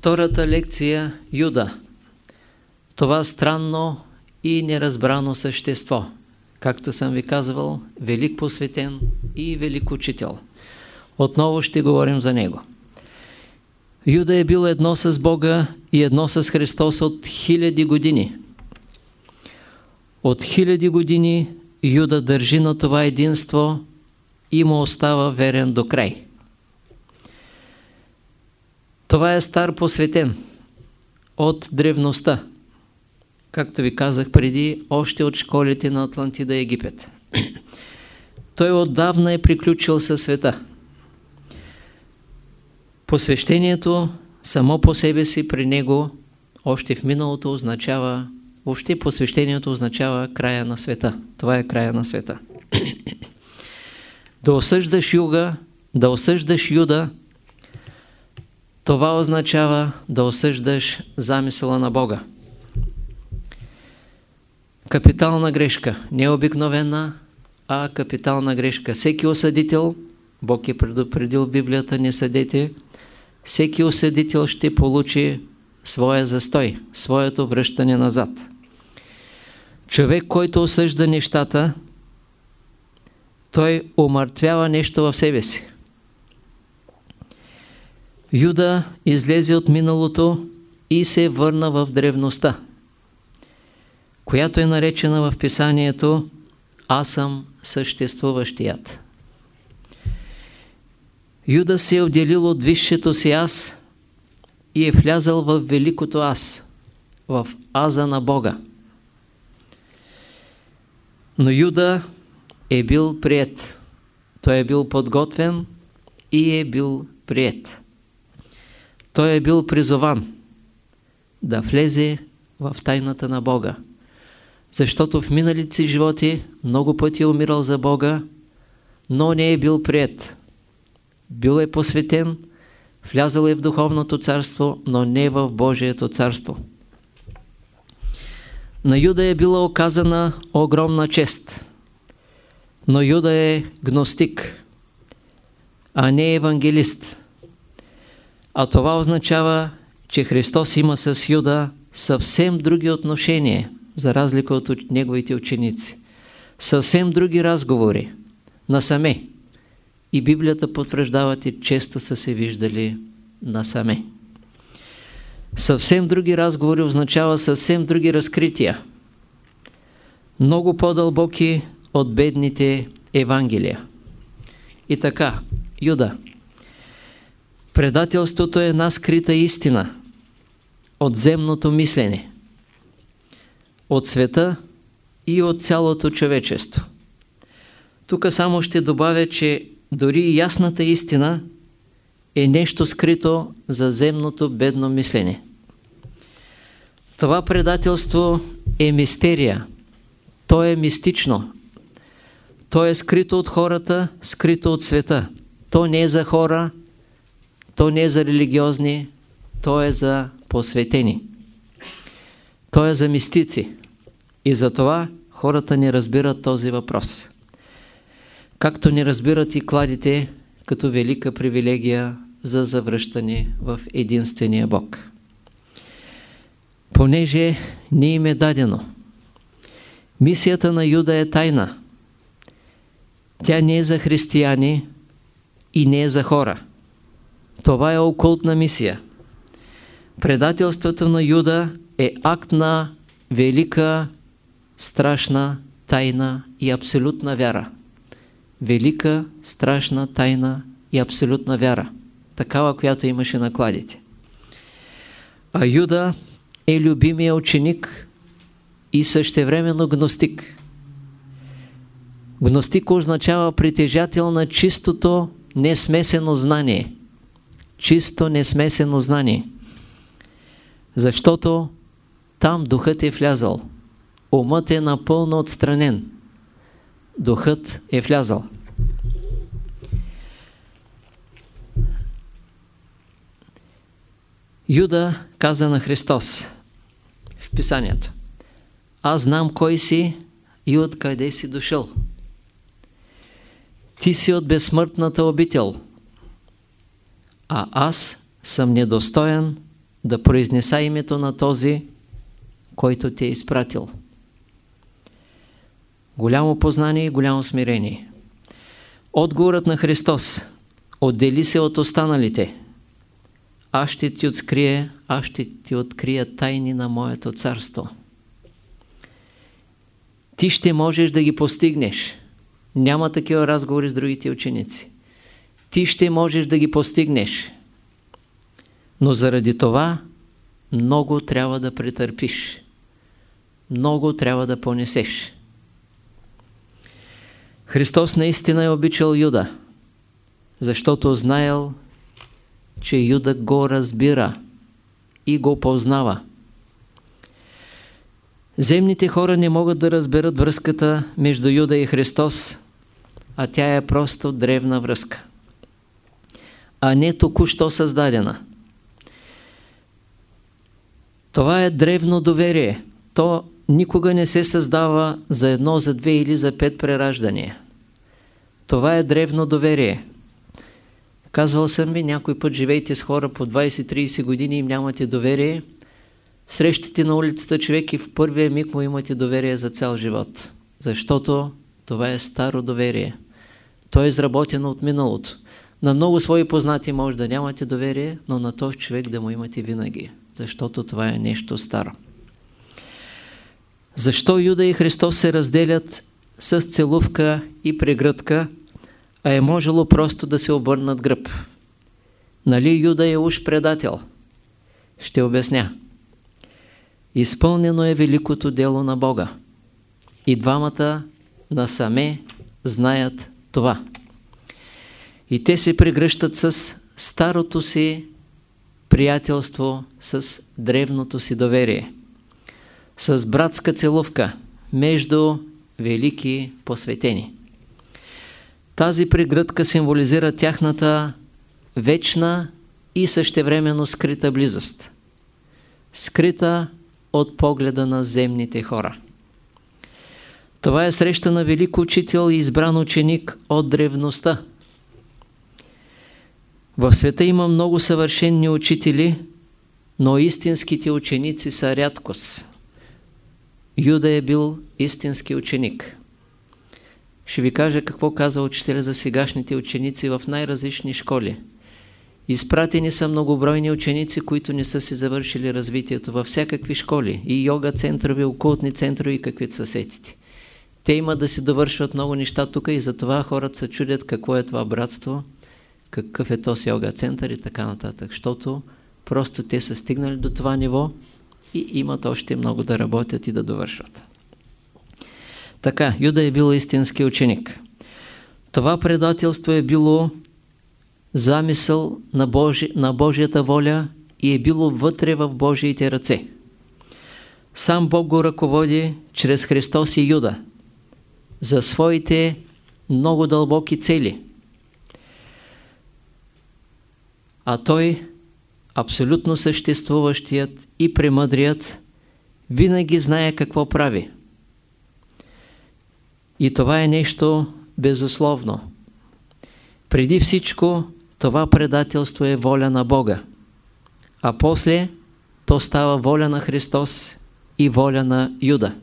Втората лекция – Юда. Това странно и неразбрано същество, както съм ви казвал, велик посветен и велик учител. Отново ще говорим за него. Юда е бил едно с Бога и едно с Христос от хиляди години. От хиляди години Юда държи на това единство и му остава верен до край. Това е стар посветен от древността. Както ви казах преди, още от школите на Атлантида Египет. Той отдавна е приключил със света. Посвещението само по себе си при него още в миналото означава, въобще посвещението означава края на света. Това е края на света. да осъждаш юга, да осъждаш юда, това означава да осъждаш замисъла на Бога. Капитална грешка, не обикновена, а капитална грешка. Всеки осъдител, Бог е предупредил Библията, не съдете, всеки осъдител ще получи своя застой, своето връщане назад. Човек, който осъжда нещата, той умъртвява нещо в себе си. Юда излезе от миналото и се върна в древността, която е наречена в писанието Аз съм съществуващият. Юда се е отделил от висшето си аз и е влязал в великото аз, в аза на Бога. Но Юда е бил прият. Той е бил подготвен и е бил прият. Той е бил призован да влезе в тайната на Бога. Защото в миналите си животи много пъти е умирал за Бога, но не е бил прият. Бил е посветен, влязал е в духовното царство, но не в Божието царство. На Юда е била оказана огромна чест, но Юда е гностик, а не евангелист. А това означава, че Христос има с Юда съвсем други отношения, за разлика от неговите ученици. Съвсем други разговори, насаме. И Библията потвърждава, че често са се виждали насаме. Съвсем други разговори означава съвсем други разкрития. Много по-дълбоки от бедните Евангелия. И така, Юда, Предателството е една скрита истина от земното мислене, от света и от цялото човечество. Тук само ще добавя, че дори ясната истина е нещо скрито за земното бедно мислене. Това предателство е мистерия. То е мистично. То е скрито от хората, скрито от света. То не е за хора, то не е за религиозни, то е за посветени. То е за мистици. И затова хората не разбират този въпрос. Както не разбират и кладите като велика привилегия за завръщане в единствения Бог. Понеже не им е дадено. Мисията на Юда е тайна. Тя не е за християни и не е за хора. Това е окултна мисия. Предателството на Юда е акт на велика, страшна, тайна и абсолютна вяра. Велика, страшна, тайна и абсолютна вяра. Такава, която имаше накладите. А Юда е любимия ученик и същевременно гностик. Гностик означава притежател на чистото, несмесено знание – чисто несмесено знание. Защото там духът е влязал. Умът е напълно отстранен. Духът е влязал. Юда каза на Христос в писанието Аз знам кой си и откъде си дошъл. Ти си от безсмъртната обител – а аз съм недостоен да произнеса името на този, който ти е изпратил. Голямо познание и голямо смирение. Отговорът на Христос отдели се от останалите. Аз ще ти открия, аз ще ти открия тайни на моето царство. Ти ще можеш да ги постигнеш. Няма такива разговори с другите ученици. Ти ще можеш да ги постигнеш. Но заради това много трябва да претърпиш. Много трябва да понесеш. Христос наистина е обичал Юда, защото знаел, че Юда го разбира и го познава. Земните хора не могат да разберат връзката между Юда и Христос, а тя е просто древна връзка, а не току-що създадена. Това е древно доверие. То никога не се създава за едно, за две или за пет прераждания. Това е древно доверие. Казвал съм ви, някой път живейте с хора по 20-30 години и нямате доверие. Срещате на улицата човек и в първия миг му имате доверие за цял живот. Защото това е старо доверие. То е изработено от миналото. На много свои познати може да нямате доверие, но на този човек да му имате винаги. Защото това е нещо старо. Защо Юда и Христос се разделят с целувка и прегръдка, а е можело просто да се обърнат гръб? Нали Юда е уж предател? Ще обясня. Изпълнено е великото дело на Бога. И двамата насаме знаят това. И те се прегръщат с старото си приятелство, с древното си доверие с братска целувка между велики посветени. Тази прегръдка символизира тяхната вечна и същевременно скрита близост. Скрита от погледа на земните хора. Това е среща на велик учител и избран ученик от древността. В света има много съвършенни учители, но истинските ученици са рядкост. Юда е бил истински ученик. Ще ви кажа какво каза учителя за сегашните ученици в най-различни школи. Изпратени са многобройни ученици, които не са си завършили развитието във всякакви школи. И йога центрове, окултни центрове и какви са сетите. Те имат да си довършват много неща тук и затова хората се чудят какво е това братство, какъв е този йога център и така нататък. Защото просто те са стигнали до това ниво и имат още много да работят и да довършват. Така, Юда е бил истински ученик. Това предателство е било замисъл на, Божи, на Божията воля и е било вътре в Божиите ръце. Сам Бог го ръководи чрез Христос и Юда за своите много дълбоки цели. А Той абсолютно съществуващият и премъдрият винаги знае какво прави. И това е нещо безусловно. Преди всичко това предателство е воля на Бога, а после то става воля на Христос и воля на Юда.